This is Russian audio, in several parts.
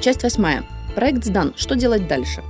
Часть восьмая. Проект сдан. Что делать дальше?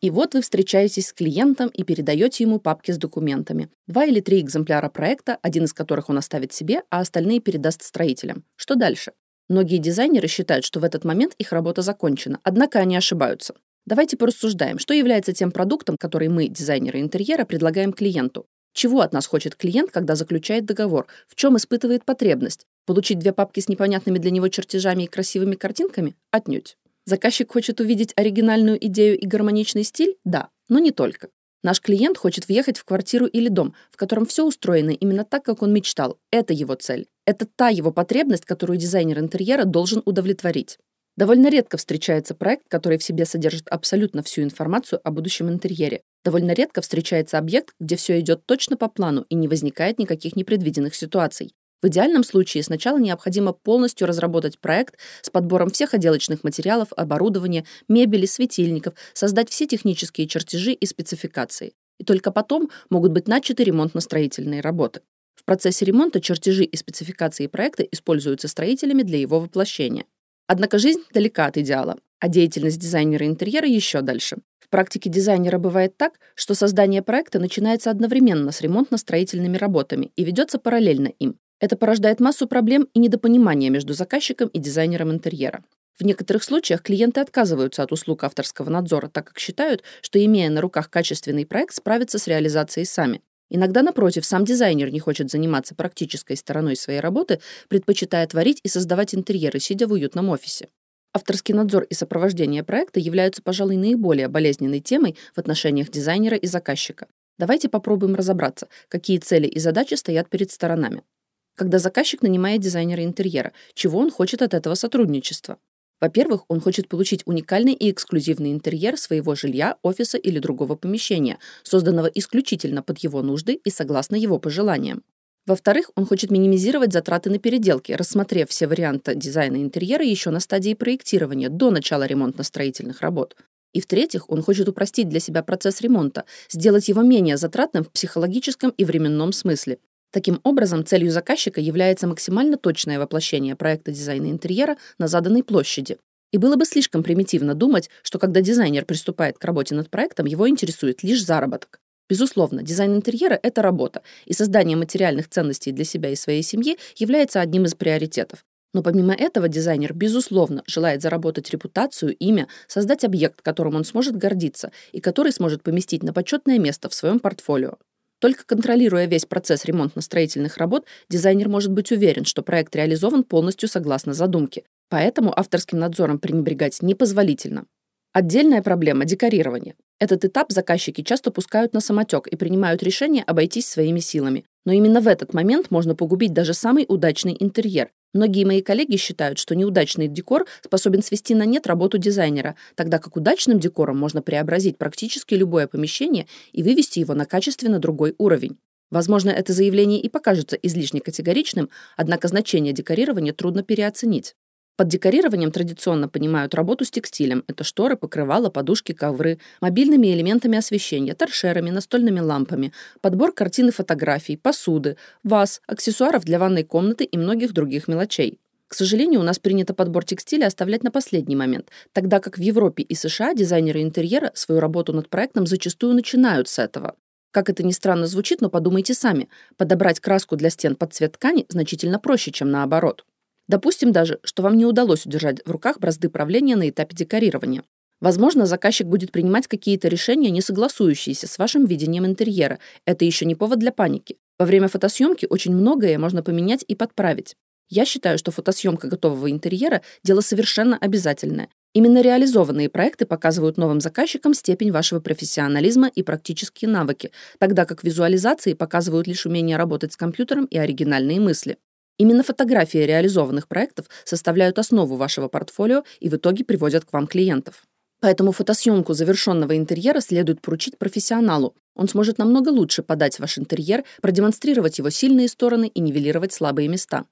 И вот вы встречаетесь с клиентом и передаете ему папки с документами. Два или три экземпляра проекта, один из которых он оставит себе, а остальные передаст строителям. Что дальше? Многие дизайнеры считают, что в этот момент их работа закончена, однако они ошибаются. Давайте порассуждаем, что является тем продуктом, который мы, дизайнеры интерьера, предлагаем клиенту. Чего от нас хочет клиент, когда заключает договор? В чем испытывает потребность? Получить две папки с непонятными для него чертежами и красивыми картинками? Отнюдь. Заказчик хочет увидеть оригинальную идею и гармоничный стиль? Да, но не только. Наш клиент хочет въехать в квартиру или дом, в котором все устроено именно так, как он мечтал. Это его цель. Это та его потребность, которую дизайнер интерьера должен удовлетворить. Довольно редко встречается проект, который в себе содержит абсолютно всю информацию о будущем интерьере. Довольно редко встречается объект, где все идет точно по плану и не возникает никаких непредвиденных ситуаций. В идеальном случае сначала необходимо полностью разработать проект с подбором всех отделочных материалов, оборудования, мебели, светильников, создать все технические чертежи и спецификации. И только потом могут быть начаты ремонтно-строительные работы. В процессе ремонта чертежи и спецификации проекта используются строителями для его воплощения. Однако жизнь далека от идеала, а деятельность дизайнера интерьера еще дальше. В практике дизайнера бывает так, что создание проекта начинается одновременно с ремонтно-строительными работами и ведется параллельно им. Это порождает массу проблем и недопонимания между заказчиком и дизайнером интерьера. В некоторых случаях клиенты отказываются от услуг авторского надзора, так как считают, что, имея на руках качественный проект, справятся с реализацией сами. Иногда, напротив, сам дизайнер не хочет заниматься практической стороной своей работы, предпочитая творить и создавать интерьеры, сидя в уютном офисе. Авторский надзор и сопровождение проекта являются, пожалуй, наиболее болезненной темой в отношениях дизайнера и заказчика. Давайте попробуем разобраться, какие цели и задачи стоят перед сторонами когда заказчик нанимает дизайнера интерьера, чего он хочет от этого сотрудничества. Во-первых, он хочет получить уникальный и эксклюзивный интерьер своего жилья, офиса или другого помещения, созданного исключительно под его нужды и согласно его пожеланиям. Во-вторых, он хочет минимизировать затраты на переделки, рассмотрев все варианты дизайна интерьера еще на стадии проектирования, до начала ремонтно-строительных работ. И в-третьих, он хочет упростить для себя процесс ремонта, сделать его менее затратным в психологическом и временном смысле, Таким образом, целью заказчика является максимально точное воплощение проекта дизайна интерьера на заданной площади. И было бы слишком примитивно думать, что когда дизайнер приступает к работе над проектом, его интересует лишь заработок. Безусловно, дизайн интерьера — это работа, и создание материальных ценностей для себя и своей семьи является одним из приоритетов. Но помимо этого дизайнер, безусловно, желает заработать репутацию, имя, создать объект, которым он сможет гордиться и который сможет поместить на почетное место в своем портфолио. Только контролируя весь процесс ремонтно-строительных работ, дизайнер может быть уверен, что проект реализован полностью согласно задумке. Поэтому авторским надзором пренебрегать непозволительно. Отдельная проблема – декорирование. Этот этап заказчики часто пускают на самотек и принимают решение обойтись своими силами. Но именно в этот момент можно погубить даже самый удачный интерьер, Многие мои коллеги считают, что неудачный декор способен свести на нет работу дизайнера, тогда как удачным декором можно преобразить практически любое помещение и вывести его на качественно другой уровень. Возможно, это заявление и покажется излишне категоричным, однако значение декорирования трудно переоценить. Под декорированием традиционно понимают работу с текстилем. Это шторы, покрывала, подушки, ковры, мобильными элементами освещения, торшерами, настольными лампами, подбор картин и фотографий, посуды, ваз, аксессуаров для ванной комнаты и многих других мелочей. К сожалению, у нас принято подбор текстиля оставлять на последний момент, тогда как в Европе и США дизайнеры интерьера свою работу над проектом зачастую начинают с этого. Как это ни странно звучит, но подумайте сами. Подобрать краску для стен под цвет ткани значительно проще, чем наоборот. Допустим даже, что вам не удалось удержать в руках бразды правления на этапе декорирования. Возможно, заказчик будет принимать какие-то решения, не согласующиеся с вашим видением интерьера. Это еще не повод для паники. Во время фотосъемки очень многое можно поменять и подправить. Я считаю, что фотосъемка готового интерьера – дело совершенно обязательное. Именно реализованные проекты показывают новым заказчикам степень вашего профессионализма и практические навыки, тогда как визуализации показывают лишь умение работать с компьютером и оригинальные мысли. Именно фотографии реализованных проектов составляют основу вашего портфолио и в итоге приводят к вам клиентов. Поэтому фотосъемку завершенного интерьера следует поручить профессионалу. Он сможет намного лучше подать ваш интерьер, продемонстрировать его сильные стороны и нивелировать слабые места.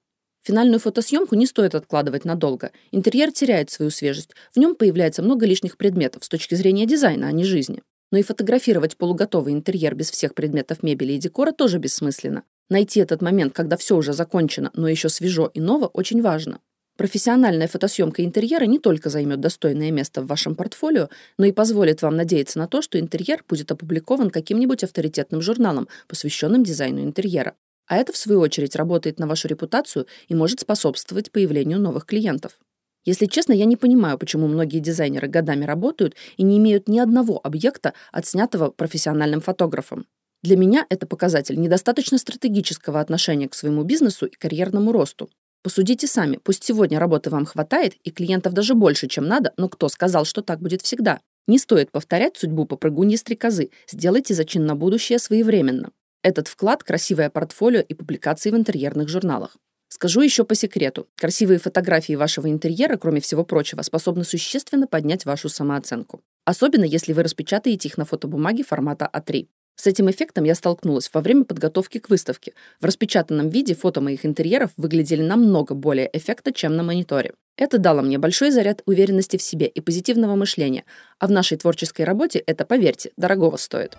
Финальную фотосъемку не стоит откладывать надолго. Интерьер теряет свою свежесть. В нем появляется много лишних предметов с точки зрения дизайна, а не жизни. Но и фотографировать полуготовый интерьер без всех предметов мебели и декора тоже бессмысленно. Найти этот момент, когда все уже закончено, но еще свежо и ново, очень важно. Профессиональная фотосъемка интерьера не только займет достойное место в вашем портфолио, но и позволит вам надеяться на то, что интерьер будет опубликован каким-нибудь авторитетным журналом, посвященным дизайну интерьера. А это, в свою очередь, работает на вашу репутацию и может способствовать появлению новых клиентов. Если честно, я не понимаю, почему многие дизайнеры годами работают и не имеют ни одного объекта, отснятого профессиональным фотографом. Для меня это показатель недостаточно стратегического отношения к своему бизнесу и карьерному росту. Посудите сами, пусть сегодня работы вам хватает, и клиентов даже больше, чем надо, но кто сказал, что так будет всегда? Не стоит повторять судьбу попрыгуньи стрекозы, сделайте зачин на будущее своевременно. Этот вклад – красивое портфолио и публикации в интерьерных журналах. Скажу еще по секрету. Красивые фотографии вашего интерьера, кроме всего прочего, способны существенно поднять вашу самооценку. Особенно, если вы распечатаете их на фотобумаге формата А3. С этим эффектом я столкнулась во время подготовки к выставке. В распечатанном виде фото моих интерьеров выглядели намного более эффектно, чем на мониторе. Это дало мне большой заряд уверенности в себе и позитивного мышления, а в нашей творческой работе это, поверьте, дорогого стоит.